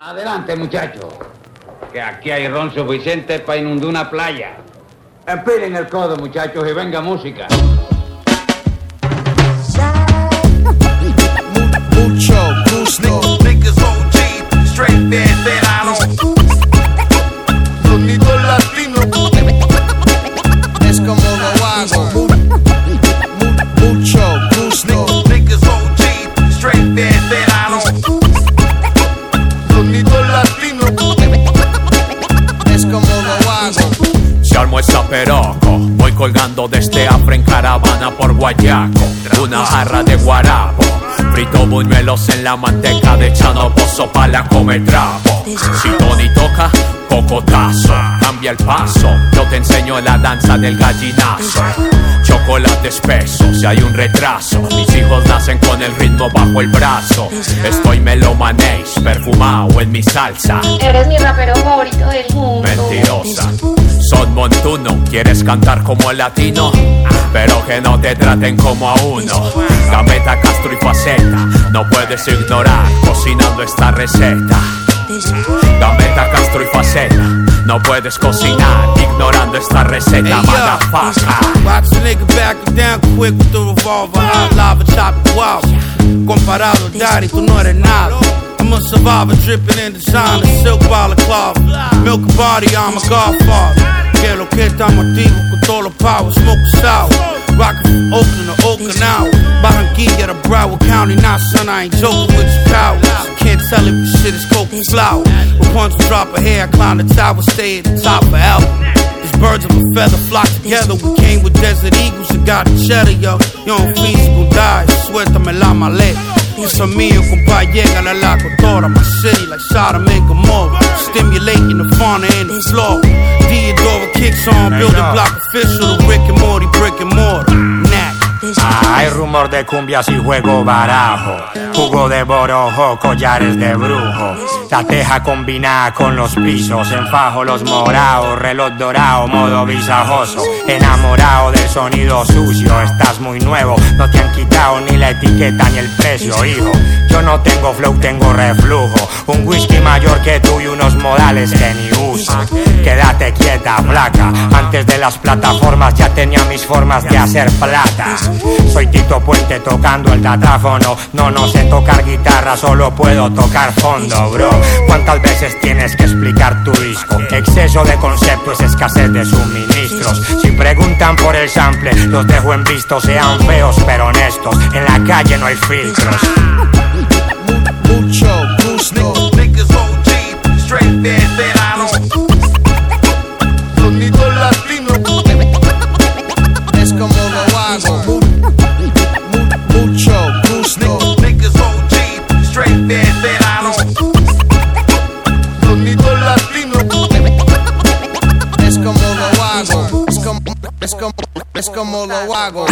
Adelante, muchachos. Que aquí hay ron suficiente para inundar una playa. Empilen el codo, muchachos, y venga música. Mucho gusto. Niggas OG, straight veterano. Sonido latino. Es como lo hago. Mu- mu- Mucho gusto. Niggas OG, straight veterano. Zaperoco, voy colgando desde Afra en caravana por Guayaco. Una jarra de guarapo, frito buñuelos en la manteca de chano pozo para comer trapo. Si Tony toca, cocotazo, cambia el paso, yo te enseño la danza del gallinazo. Chocolate espeso, si hay un retraso, mis hijos nacen con el ritmo bajo el brazo. Estoy melomanéis, perfumado en mi salsa. Eres mi rapero favorito del mundo. Mentirosa. Montuno, quieres cantar como el latino, pero que no te traten como a uno. Gambeta, Castro y Faceta, no puedes ignorar cocinando esta receta. Gambeta, Castro y Faceta, no puedes cocinar ignorando esta receta, Hey, motherfucker. Watch a nigga back down quick with the revolver. Hot lava chop wow. Comparado a daddy, tú no eres nada. I'm a survivor dripping in designer, silk balaclava. Milk body, I'm a godfather. Que lo que estamos activos con todos los power, smoke sour. Rockin' from Oakland to Okinawa. Barranquilla to Broward County, nah son, I ain't joking with your cowards. Can't tell if this shit is coke or flour. Once we drop a hair, climb the tower, stay at the top of. These birds of a feather flock together. We came with desert eagles and got cheddar, yo. Young physical die, suéltame la maleta. Eso mío, compa, llega la locutora. My city like Sodom and Gomorrah. Stimulating the fauna and the flora. Theodora kicks on, building block official. The Rick and Morty, brick and mortar. Knack. Hay rumor de cumbias y juego barajo, jugo de borojo, collares de brujo, la teja combinada con los pisos, enfajo los morados, reloj dorado, modo visajoso, enamorado del sonido sucio, estás muy nuevo, no te han quitado ni la etiqueta ni el precio, hijo, yo no tengo flow, tengo reflujo, un whisky mayor que tú y unos modales que ni usa, quédate quieta, flaca, antes de las plataformas ya tenía mis formas de hacer plata. Soy Tito Puente tocando el tatráfono. No, no sé tocar guitarra, solo puedo tocar fondo, bro. ¿Cuántas veces tienes que explicar tu disco? Exceso de conceptos, escasez de suministros. Si preguntan por el sample, los dejo en visto, sean feos pero honestos. En la calle no hay filtros. Como, es como lo hago.